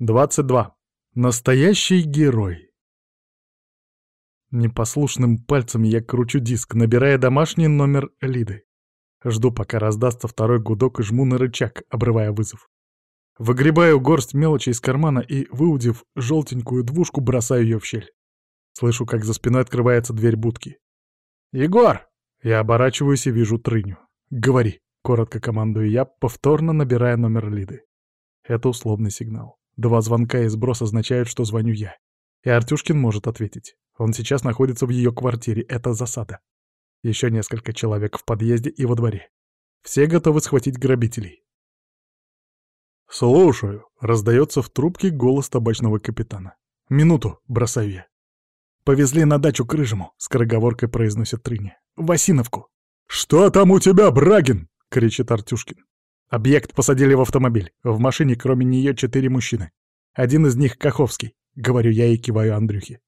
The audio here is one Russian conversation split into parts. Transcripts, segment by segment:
22. Настоящий герой. Непослушным пальцем я кручу диск, набирая домашний номер Лиды. Жду, пока раздастся второй гудок и жму на рычаг, обрывая вызов. Выгребаю горсть мелочи из кармана и, выудив желтенькую двушку, бросаю ее в щель. Слышу, как за спиной открывается дверь будки. «Егор!» Я оборачиваюсь и вижу Трыню. «Говори», — коротко командую я, повторно набирая номер Лиды. Это условный сигнал. Два звонка и сброс означают, что звоню я. И Артюшкин может ответить. Он сейчас находится в ее квартире, это засада. Еще несколько человек в подъезде и во дворе. Все готовы схватить грабителей. «Слушаю», — раздается в трубке голос табачного капитана. «Минуту», — бросаю я. «Повезли на дачу к Рыжему», — скороговоркой произносит Трыня. «В Осиновку». «Что там у тебя, Брагин?» — кричит Артюшкин. Объект посадили в автомобиль. В машине кроме нее четыре мужчины. Один из них — Каховский. Говорю я и киваю Андрюхе.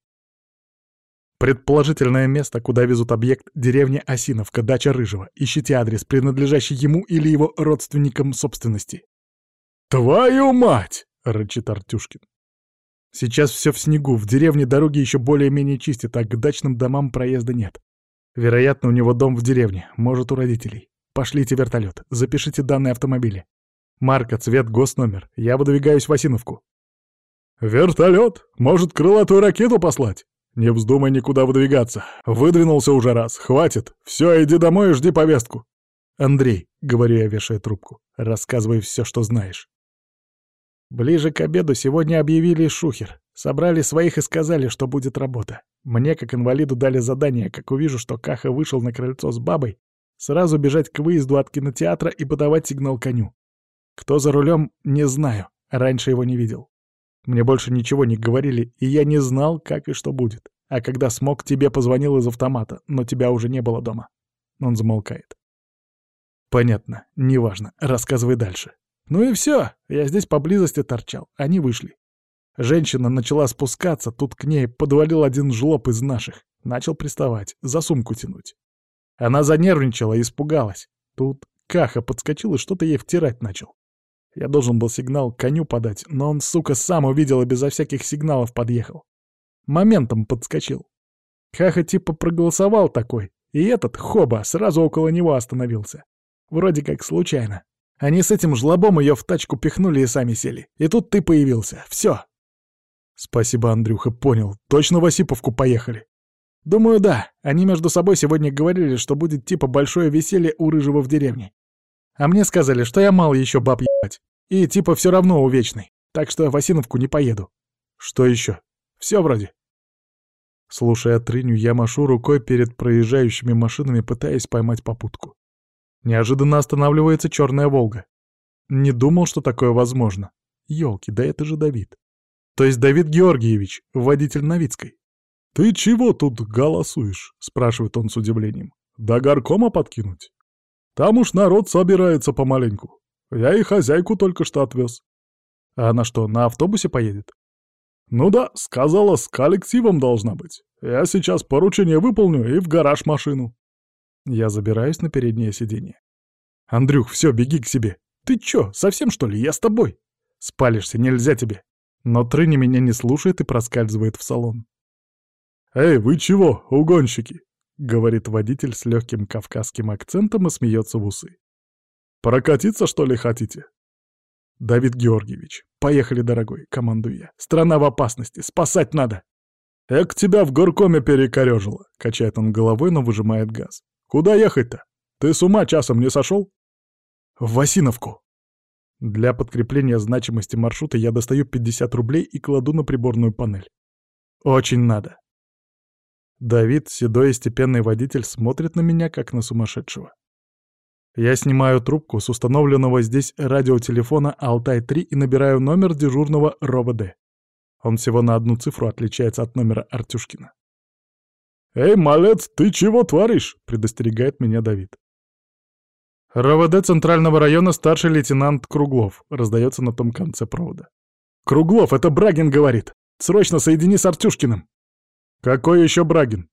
Предположительное место, куда везут объект — деревня Осиновка, дача Рыжего. Ищите адрес, принадлежащий ему или его родственникам собственности. «Твою мать!» — рычит Артюшкин. Сейчас все в снегу, в деревне дороги еще более-менее чистят, а к дачным домам проезда нет. Вероятно, у него дом в деревне, может, у родителей. Пошлите вертолет, запишите данные автомобиля. Марка, цвет, госномер. Я выдвигаюсь в Осиновку. «Вертолет? Может, крылатую ракету послать?» «Не вздумай никуда выдвигаться. Выдвинулся уже раз. Хватит. Все, иди домой и жди повестку». «Андрей», — говорю я, вешая трубку, — «рассказывай все, что знаешь». Ближе к обеду сегодня объявили шухер. Собрали своих и сказали, что будет работа. Мне, как инвалиду, дали задание, как увижу, что Каха вышел на крыльцо с бабой, сразу бежать к выезду от кинотеатра и подавать сигнал коню. Кто за рулем, не знаю, раньше его не видел. Мне больше ничего не говорили, и я не знал, как и что будет. А когда смог, тебе позвонил из автомата, но тебя уже не было дома. Он замолкает. Понятно, неважно, рассказывай дальше. Ну и все, я здесь поблизости торчал, они вышли. Женщина начала спускаться, тут к ней подвалил один жлоб из наших. Начал приставать, за сумку тянуть. Она занервничала, испугалась. Тут Каха подскочил и что-то ей втирать начал. Я должен был сигнал коню подать, но он, сука, сам увидел и безо всяких сигналов подъехал. Моментом подскочил. Хаха типа проголосовал такой, и этот, Хоба, сразу около него остановился. Вроде как случайно. Они с этим жлобом ее в тачку пихнули и сами сели. И тут ты появился. Все. Спасибо, Андрюха, понял. Точно в Осиповку поехали. Думаю, да. Они между собой сегодня говорили, что будет типа большое веселье у Рыжего в деревне. А мне сказали, что я мало еще баб ебать. И типа все равно увечный. Так что в Осиновку не поеду. Что еще? Все вроде. Слушая трыню, я машу рукой перед проезжающими машинами, пытаясь поймать попутку. Неожиданно останавливается черная «Волга». Не думал, что такое возможно. Ёлки, да это же Давид. То есть Давид Георгиевич, водитель Новицкой. «Ты чего тут голосуешь?» — спрашивает он с удивлением. «До горкома подкинуть?» Там уж народ собирается помаленьку. Я и хозяйку только что отвез. А она что, на автобусе поедет? Ну да, сказала, с коллективом должна быть. Я сейчас поручение выполню и в гараж машину. Я забираюсь на переднее сиденье. Андрюх, все, беги к себе. Ты чё, совсем что ли? Я с тобой. Спалишься, нельзя тебе. Но Трыни меня не слушает и проскальзывает в салон. «Эй, вы чего, угонщики?» — говорит водитель с легким кавказским акцентом и смеется в усы. «Прокатиться, что ли, хотите?» «Давид Георгиевич, поехали, дорогой», — командую я. «Страна в опасности, спасать надо!» «Эк, тебя в горкоме перекорёжило», — качает он головой, но выжимает газ. «Куда ехать-то? Ты с ума часом не сошел?» «В Васиновку». Для подкрепления значимости маршрута я достаю 50 рублей и кладу на приборную панель. «Очень надо». Давид, седой и степенный водитель, смотрит на меня, как на сумасшедшего. Я снимаю трубку с установленного здесь радиотелефона «Алтай-3» и набираю номер дежурного РОВД. Он всего на одну цифру отличается от номера Артюшкина. «Эй, малец, ты чего творишь?» — предостерегает меня Давид. РОВД Центрального района старший лейтенант Круглов раздается на том конце провода. «Круглов, это Брагин говорит! Срочно соедини с Артюшкиным!» «Какой еще Брагин?»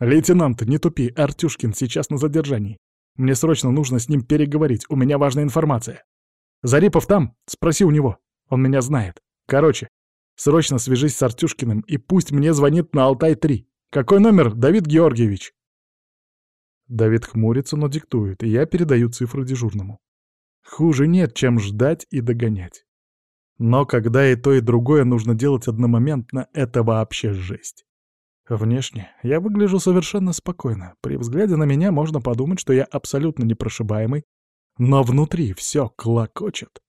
«Лейтенант, не тупи, Артюшкин сейчас на задержании. Мне срочно нужно с ним переговорить, у меня важная информация. Зарипов там? Спроси у него, он меня знает. Короче, срочно свяжись с Артюшкиным и пусть мне звонит на Алтай-3. Какой номер, Давид Георгиевич?» Давид хмурится, но диктует, и я передаю цифру дежурному. Хуже нет, чем ждать и догонять. Но когда и то, и другое нужно делать одномоментно, это вообще жесть. Внешне я выгляжу совершенно спокойно. При взгляде на меня можно подумать, что я абсолютно непрошибаемый, но внутри все клокочет.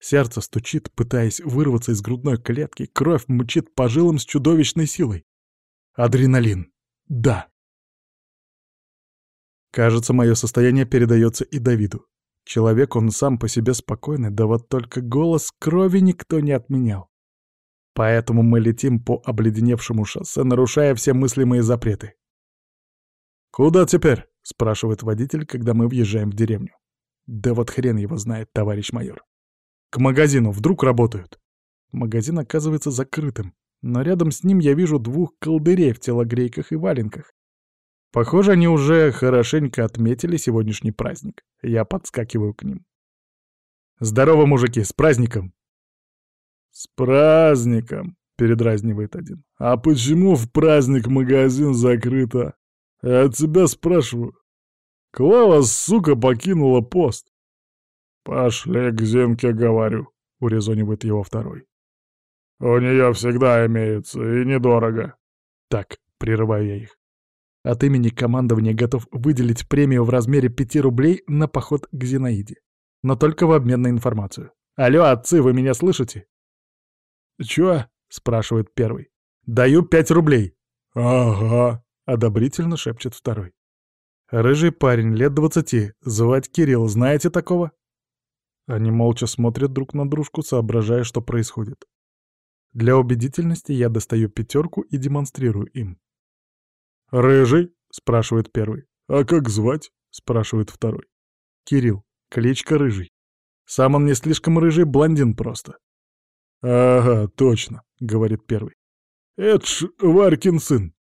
Сердце стучит, пытаясь вырваться из грудной клетки, кровь мчит по жилам с чудовищной силой. Адреналин. Да. Кажется, мое состояние передается и Давиду. Человек он сам по себе спокойный, да вот только голос крови никто не отменял. Поэтому мы летим по обледеневшему шоссе, нарушая все мыслимые запреты. «Куда теперь?» — спрашивает водитель, когда мы въезжаем в деревню. «Да вот хрен его знает, товарищ майор. К магазину, вдруг работают». Магазин оказывается закрытым, но рядом с ним я вижу двух колдырей в телогрейках и валенках. Похоже, они уже хорошенько отметили сегодняшний праздник. Я подскакиваю к ним. «Здорово, мужики, с праздником!» «С праздником!» — передразнивает один. «А почему в праздник магазин закрыто? Я тебя спрашиваю. Клава, сука, покинула пост». «Пошли к Зинке, говорю», — урезонивает его второй. «У нее всегда имеется, и недорого». «Так», — прерываю я их. От имени командования готов выделить премию в размере 5 рублей на поход к Зинаиде. Но только в обмен на информацию. Алло, отцы, вы меня слышите? «Чё?» — спрашивает первый. «Даю пять рублей». «Ага», — одобрительно шепчет второй. «Рыжий парень, лет двадцати, звать Кирилл, знаете такого?» Они молча смотрят друг на дружку, соображая, что происходит. Для убедительности я достаю пятерку и демонстрирую им. «Рыжий?» — спрашивает первый. «А как звать?» — спрашивает второй. «Кирилл. Кличка Рыжий. Сам он не слишком рыжий, блондин просто. «Ага, точно», — говорит первый. «Это ж Варькин сын.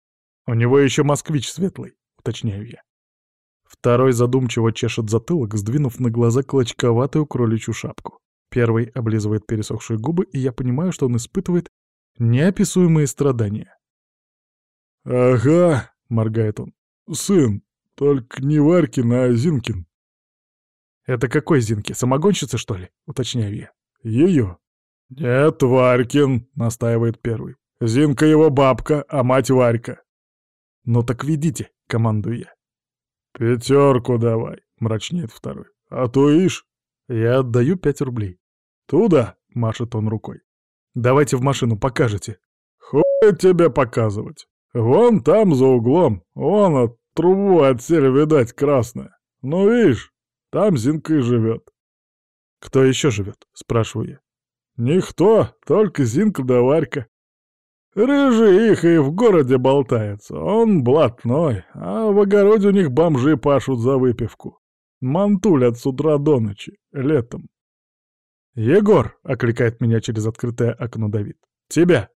У него еще москвич светлый», — уточняю я. Второй задумчиво чешет затылок, сдвинув на глаза клочковатую кроличью шапку. Первый облизывает пересохшие губы, и я понимаю, что он испытывает неописуемые страдания. «Ага», — моргает он, — «сын, только не Варькин, а Зинкин». «Это какой Зинки, самогонщица, что ли?» — уточняю я. «Ее», «Нет, Варькин», — настаивает первый. «Зинка его бабка, а мать Варька». «Ну так ведите», — командую я. «Пятерку давай», — мрачнеет второй. «А то ишь». Я отдаю пять рублей. «Туда», — машет он рукой. «Давайте в машину, покажете». «Хуй тебе показывать. Вон там за углом, вон от трубу отсель, видать, красная. Ну, видишь, там Зинка и живет». «Кто еще живет?» — спрашиваю я. Никто, только Зинка да Варька. Рыжий их и в городе болтается, он блатной, а в огороде у них бомжи пашут за выпивку. Мантулят с утра до ночи, летом. «Егор!» — окликает меня через открытое окно Давид. «Тебя!»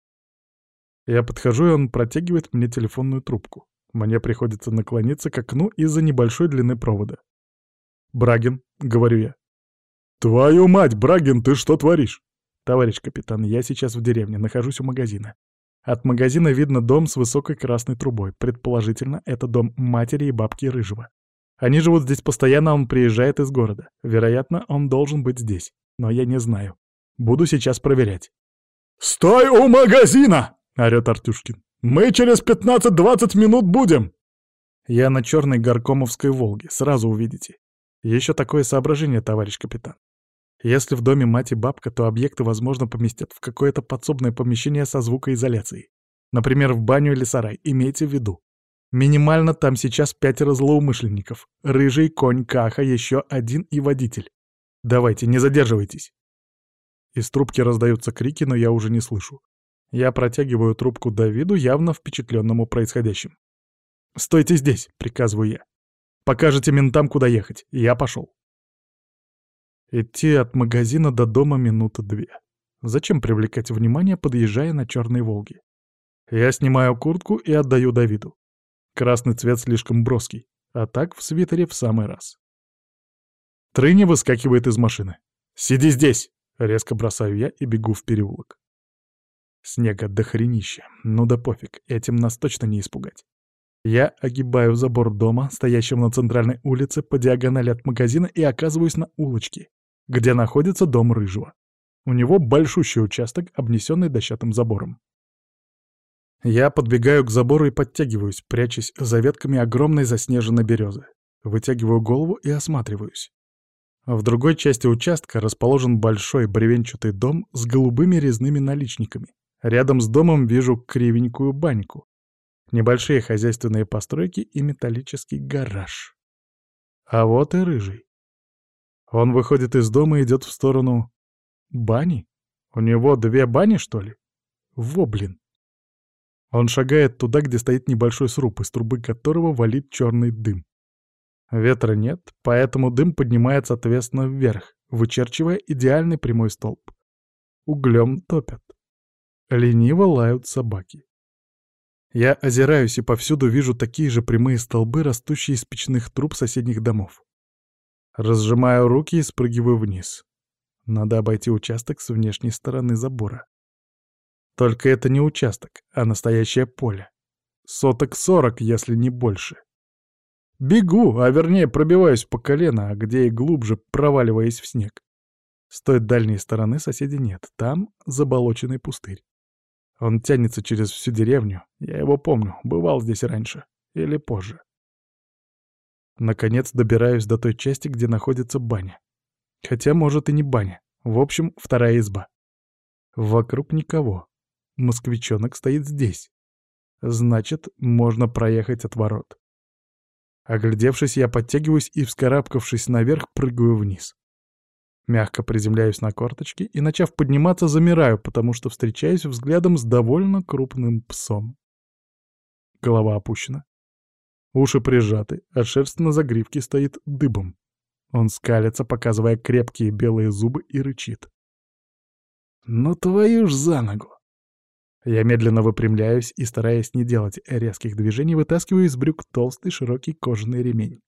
Я подхожу, и он протягивает мне телефонную трубку. Мне приходится наклониться к окну из-за небольшой длины провода. «Брагин», — говорю я. «Твою мать, Брагин, ты что творишь?» «Товарищ капитан, я сейчас в деревне, нахожусь у магазина. От магазина видно дом с высокой красной трубой. Предположительно, это дом матери и бабки Рыжего. Они живут здесь постоянно, он приезжает из города. Вероятно, он должен быть здесь. Но я не знаю. Буду сейчас проверять». «Стой у магазина!» — орёт Артюшкин. «Мы через 15-20 минут будем!» Я на черной горкомовской «Волге», сразу увидите. Еще такое соображение, товарищ капитан. Если в доме мать и бабка, то объекты, возможно, поместят в какое-то подсобное помещение со звукоизоляцией. Например, в баню или сарай, имейте в виду. Минимально там сейчас пятеро злоумышленников. Рыжий, конь, каха, еще один и водитель. Давайте, не задерживайтесь. Из трубки раздаются крики, но я уже не слышу. Я протягиваю трубку Давиду, явно впечатленному происходящим. «Стойте здесь», — приказываю я. «Покажете ментам, куда ехать. Я пошел». Идти от магазина до дома минута две. Зачем привлекать внимание, подъезжая на черной «Волге»? Я снимаю куртку и отдаю Давиду. Красный цвет слишком броский, а так в свитере в самый раз. Трыни выскакивает из машины. «Сиди здесь!» — резко бросаю я и бегу в переулок. Снега до хренища. Ну да пофиг, этим нас точно не испугать. Я огибаю забор дома, стоящего на центральной улице по диагонали от магазина, и оказываюсь на улочке, где находится дом Рыжего. У него большущий участок, обнесенный дощатым забором. Я подбегаю к забору и подтягиваюсь, прячась за ветками огромной заснеженной березы. Вытягиваю голову и осматриваюсь. В другой части участка расположен большой бревенчатый дом с голубыми резными наличниками. Рядом с домом вижу кривенькую баньку, небольшие хозяйственные постройки и металлический гараж. А вот и рыжий. Он выходит из дома и идет в сторону бани. У него две бани, что ли? Во, блин. Он шагает туда, где стоит небольшой сруб, из трубы которого валит черный дым. Ветра нет, поэтому дым поднимается ответственно вверх, вычерчивая идеальный прямой столб. Углем топят. Лениво лают собаки. Я озираюсь и повсюду вижу такие же прямые столбы, растущие из печных труб соседних домов. Разжимаю руки и спрыгиваю вниз. Надо обойти участок с внешней стороны забора. Только это не участок, а настоящее поле. Соток сорок, если не больше. Бегу, а вернее пробиваюсь по колено, а где и глубже, проваливаясь в снег. С той дальней стороны соседей нет, там заболоченный пустырь. Он тянется через всю деревню, я его помню, бывал здесь раньше или позже. Наконец добираюсь до той части, где находится баня. Хотя, может, и не баня. В общем, вторая изба. Вокруг никого. Москвичонок стоит здесь. Значит, можно проехать от ворот. Оглядевшись, я подтягиваюсь и, вскарабкавшись наверх, прыгаю вниз. Мягко приземляюсь на корточки и, начав подниматься, замираю, потому что встречаюсь взглядом с довольно крупным псом. Голова опущена. Уши прижаты, а шерсть на загривке стоит дыбом. Он скалится, показывая крепкие белые зубы, и рычит. «Ну твою ж за ногу!» Я медленно выпрямляюсь и, стараясь не делать резких движений, вытаскиваю из брюк толстый широкий кожаный ремень.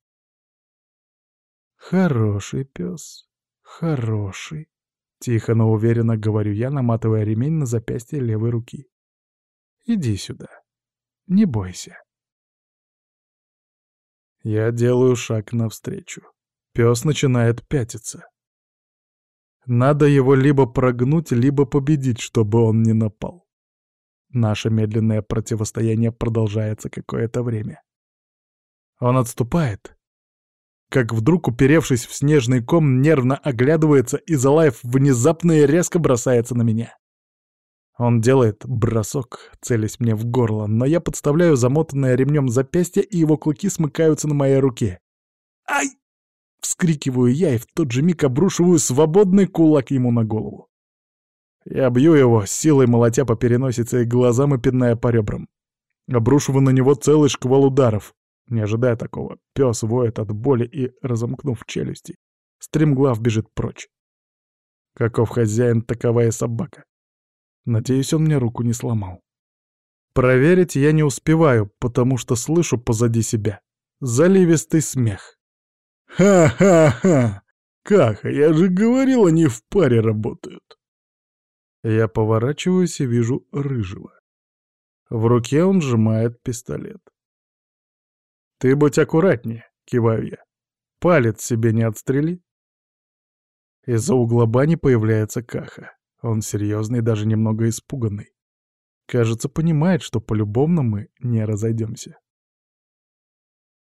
«Хороший пес, хороший», — тихо, но уверенно говорю я, наматывая ремень на запястье левой руки. «Иди сюда, не бойся». Я делаю шаг навстречу. Пес начинает пятиться. Надо его либо прогнуть, либо победить, чтобы он не напал. Наше медленное противостояние продолжается какое-то время. Он отступает, как вдруг, уперевшись в снежный ком, нервно оглядывается и, залаев, внезапно и резко бросается на меня. Он делает бросок, целясь мне в горло, но я подставляю замотанное ремнем запястье, и его клыки смыкаются на моей руке. «Ай!» — вскрикиваю я и в тот же миг обрушиваю свободный кулак ему на голову. Я бью его, силой молотя по переносице и глазам и пиная по ребрам. Обрушиваю на него целый шквал ударов. Не ожидая такого, пес воет от боли и, разомкнув челюсти, стремглав бежит прочь. Каков хозяин, такова и собака. Надеюсь, он мне руку не сломал. Проверить я не успеваю, потому что слышу позади себя заливистый смех. «Ха-ха-ха! Каха, я же говорил, они в паре работают!» Я поворачиваюсь и вижу рыжего. В руке он сжимает пистолет. «Ты будь аккуратнее», — киваю я. «Палец себе не отстрели». Из-за угла бани появляется Каха. Он серьезный, даже немного испуганный. Кажется, понимает, что по-любому мы не разойдемся.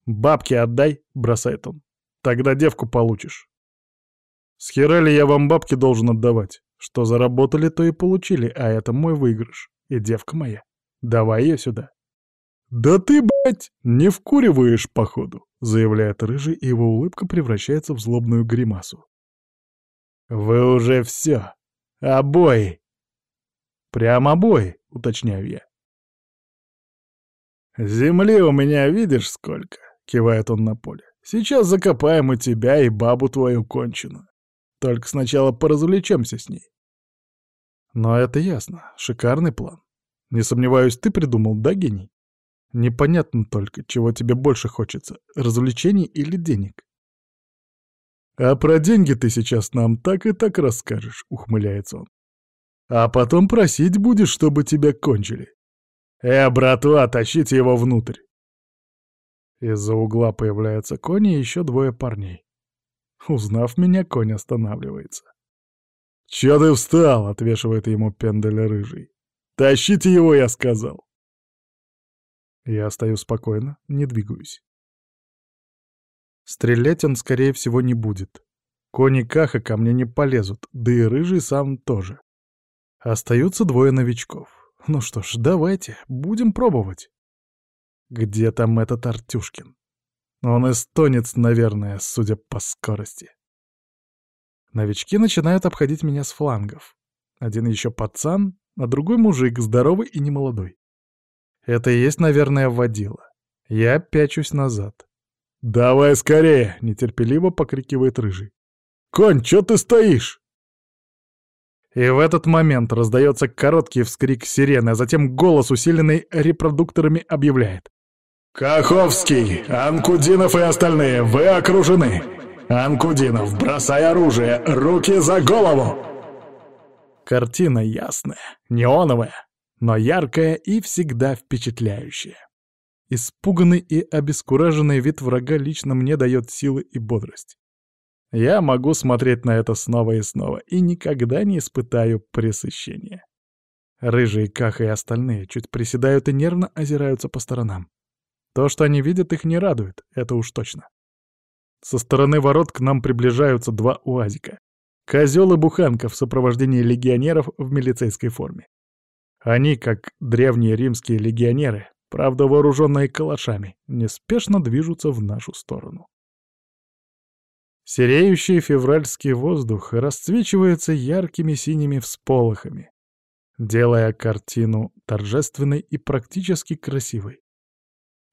«Бабки отдай», — бросает он. «Тогда девку получишь». «С хера ли я вам бабки должен отдавать? Что заработали, то и получили, а это мой выигрыш. И девка моя. Давай ее сюда. «Да ты, блядь, не вкуриваешь, походу», — заявляет Рыжий, и его улыбка превращается в злобную гримасу. «Вы уже все. Обои». «Прям обои», — уточняю я. «Земли у меня видишь сколько?» — кивает он на поле. «Сейчас закопаем и тебя, и бабу твою конченую. Только сначала поразвлечемся с ней. Но это ясно. Шикарный план. Не сомневаюсь, ты придумал, да, гений? Непонятно только, чего тебе больше хочется, развлечений или денег. «А про деньги ты сейчас нам так и так расскажешь», — ухмыляется он. А потом просить будешь, чтобы тебя кончили. Э, братва, тащите его внутрь. Из-за угла появляются кони и еще двое парней. Узнав меня, конь останавливается. «Чё ты встал?» — отвешивает ему пендель рыжий. «Тащите его, я сказал!» Я стою спокойно, не двигаюсь. Стрелять он, скорее всего, не будет. Кони Каха ко мне не полезут, да и Рыжий сам тоже. Остаются двое новичков. Ну что ж, давайте, будем пробовать. Где там этот Артюшкин? Он эстонец, наверное, судя по скорости. Новички начинают обходить меня с флангов. Один еще пацан, а другой мужик, здоровый и немолодой. Это и есть, наверное, водила. Я пячусь назад. «Давай скорее!» — нетерпеливо покрикивает рыжий. «Конь, чё ты стоишь?» И в этот момент раздается короткий вскрик сирены, а затем голос, усиленный репродукторами, объявляет. «Каховский, Анкудинов и остальные, вы окружены! Анкудинов, бросай оружие, руки за голову!» Картина ясная, неоновая, но яркая и всегда впечатляющая. Испуганный и обескураженный вид врага лично мне дает силы и бодрость. Я могу смотреть на это снова и снова и никогда не испытаю пресыщения. Рыжие Каха и остальные чуть приседают и нервно озираются по сторонам. То, что они видят, их не радует, это уж точно. Со стороны ворот к нам приближаются два уазика. Козел и буханка в сопровождении легионеров в милицейской форме. Они, как древние римские легионеры, правда вооруженные калашами, неспешно движутся в нашу сторону. Сереющий февральский воздух расцвечивается яркими синими всполохами, делая картину торжественной и практически красивой.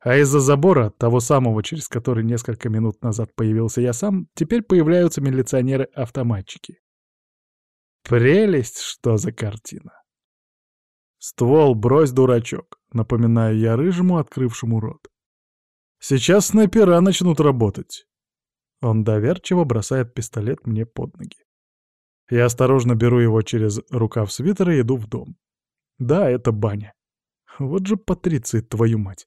А из-за забора, того самого, через который несколько минут назад появился я сам, теперь появляются милиционеры-автоматчики. Прелесть, что за картина! «Ствол брось, дурачок», — напоминаю я рыжему, открывшему рот. «Сейчас снайпера начнут работать». Он доверчиво бросает пистолет мне под ноги. Я осторожно беру его через рукав свитера и иду в дом. Да, это баня. Вот же Патриция, твою мать.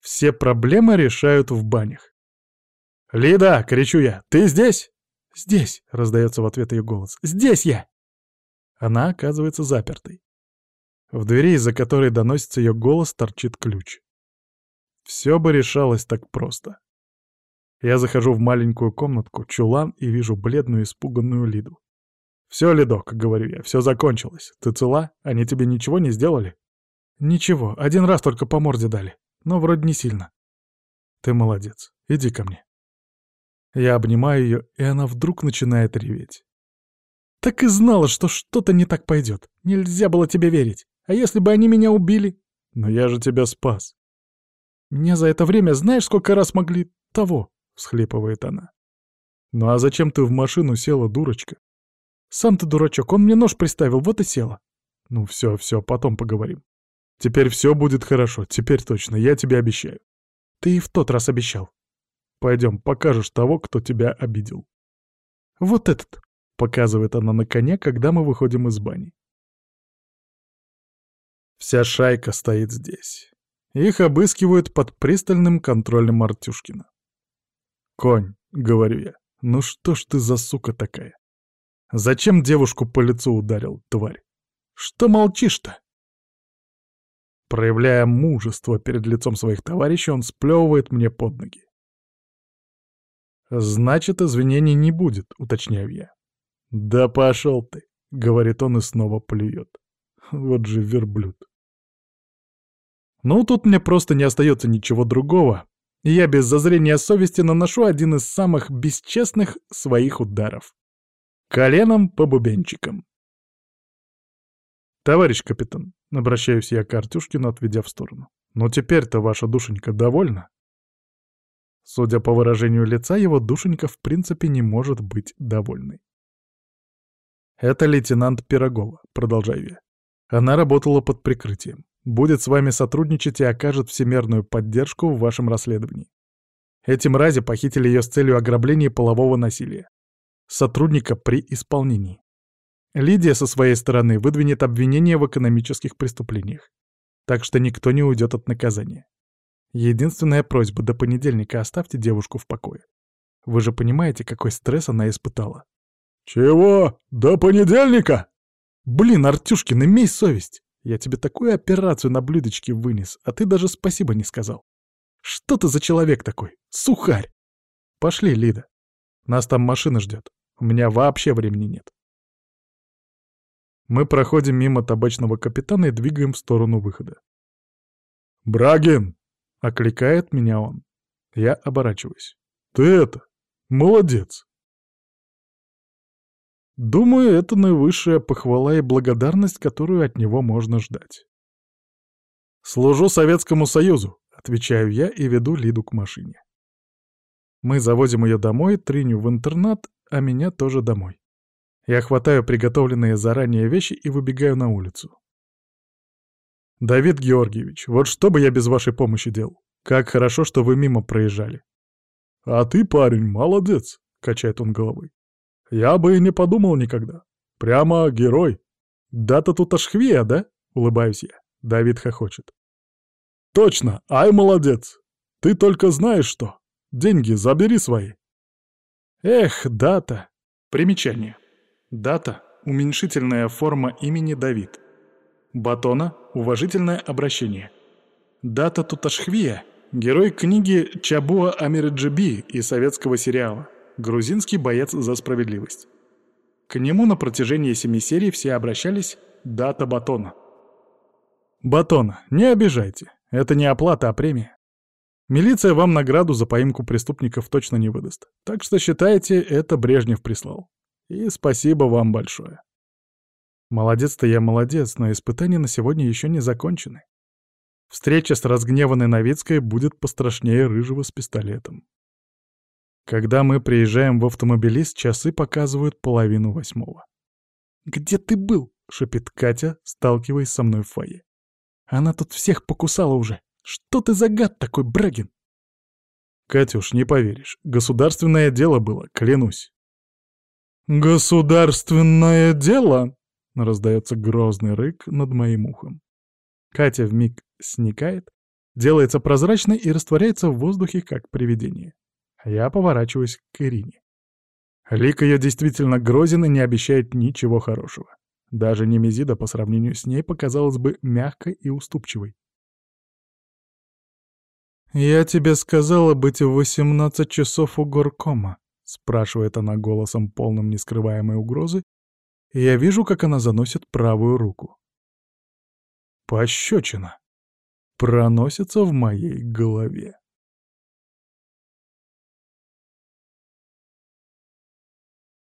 Все проблемы решают в банях. «Лида!» — кричу я. «Ты здесь?» «Здесь!» — раздается в ответ ее голос. «Здесь я!» Она оказывается запертой. В двери, из-за которой доносится ее голос, торчит ключ. Все бы решалось так просто. Я захожу в маленькую комнатку, чулан, и вижу бледную испуганную Лиду. «Все, Лидок», — говорю я, — «все закончилось. Ты цела? Они тебе ничего не сделали?» «Ничего, один раз только по морде дали, но вроде не сильно». «Ты молодец. Иди ко мне». Я обнимаю ее, и она вдруг начинает реветь. «Так и знала, что что-то не так пойдет. Нельзя было тебе верить. А если бы они меня убили? Но я же тебя спас. Меня за это время знаешь, сколько раз могли того, всхлипывает она. Ну а зачем ты в машину села, дурочка? Сам ты дурачок, он мне нож приставил, вот и села. Ну все, все, потом поговорим. Теперь все будет хорошо, теперь точно, я тебе обещаю. Ты и в тот раз обещал. Пойдем, покажешь того, кто тебя обидел. Вот этот, показывает она на коне, когда мы выходим из бани. Вся шайка стоит здесь. Их обыскивают под пристальным контролем Артюшкина. «Конь», — говорю я, — «ну что ж ты за сука такая? Зачем девушку по лицу ударил, тварь? Что молчишь-то?» Проявляя мужество перед лицом своих товарищей, он сплевывает мне под ноги. «Значит, извинений не будет», — уточняю я. «Да пошел ты», — говорит он и снова плюет. Вот же верблюд. Ну, тут мне просто не остается ничего другого, я без зазрения совести наношу один из самых бесчестных своих ударов. Коленом по бубенчикам. «Товарищ капитан», — обращаюсь я к Артюшкину, отведя в сторону. «Ну теперь-то ваша душенька довольна?» Судя по выражению лица, его душенька в принципе не может быть довольной. «Это лейтенант Пирогова», — продолжаю я. Она работала под прикрытием. Будет с вами сотрудничать и окажет всемерную поддержку в вашем расследовании. Эти мрази похитили ее с целью ограбления и полового насилия. Сотрудника при исполнении. Лидия со своей стороны выдвинет обвинение в экономических преступлениях. Так что никто не уйдет от наказания. Единственная просьба — до понедельника оставьте девушку в покое. Вы же понимаете, какой стресс она испытала. «Чего? До понедельника?» «Блин, Артюшкин, имей совесть! Я тебе такую операцию на блюдечке вынес, а ты даже спасибо не сказал. Что ты за человек такой? Сухарь!» «Пошли, Лида. Нас там машина ждет. У меня вообще времени нет». Мы проходим мимо табачного капитана и двигаем в сторону выхода. «Брагин!» — окликает меня он. Я оборачиваюсь. «Ты это, молодец!» Думаю, это наивысшая похвала и благодарность, которую от него можно ждать. «Служу Советскому Союзу», — отвечаю я и веду Лиду к машине. Мы завозим ее домой, Триню в интернат, а меня тоже домой. Я хватаю приготовленные заранее вещи и выбегаю на улицу. «Давид Георгиевич, вот что бы я без вашей помощи делал? Как хорошо, что вы мимо проезжали». «А ты, парень, молодец», — качает он головой. «Я бы и не подумал никогда. Прямо герой. Да-то тут аж хвия, да?» — улыбаюсь я. Давид хохочет. «Точно, ай, молодец! Ты только знаешь что. Деньги забери свои». «Эх, дата!» Примечание. Дата — уменьшительная форма имени Давид. Батона — уважительное обращение. Дата Туташхвия — герой книги Чабуа Амирджиби и советского сериала. Грузинский боец за справедливость. К нему на протяжении семи серий все обращались «Дата Батона». Батона, не обижайте. Это не оплата, а премия. Милиция вам награду за поимку преступников точно не выдаст. Так что считайте, это Брежнев прислал. И спасибо вам большое. Молодец-то я молодец, но испытания на сегодня еще не закончены. Встреча с разгневанной Новицкой будет пострашнее рыжего с пистолетом. Когда мы приезжаем в автомобилист, часы показывают половину восьмого. «Где ты был?» — шепит Катя, сталкиваясь со мной в фойе. «Она тут всех покусала уже. Что ты за гад такой, Брагин?» «Катюш, не поверишь, государственное дело было, клянусь. «Государственное дело!» — раздается грозный рык над моим ухом. Катя вмиг сникает, делается прозрачной и растворяется в воздухе, как привидение. Я поворачиваюсь к Ирине. Лик ее действительно грозен и не обещает ничего хорошего. Даже Немезида по сравнению с ней показалась бы мягкой и уступчивой. «Я тебе сказала быть в восемнадцать часов у горкома», — спрашивает она голосом, полным нескрываемой угрозы, и я вижу, как она заносит правую руку. Пощечина. Проносится в моей голове.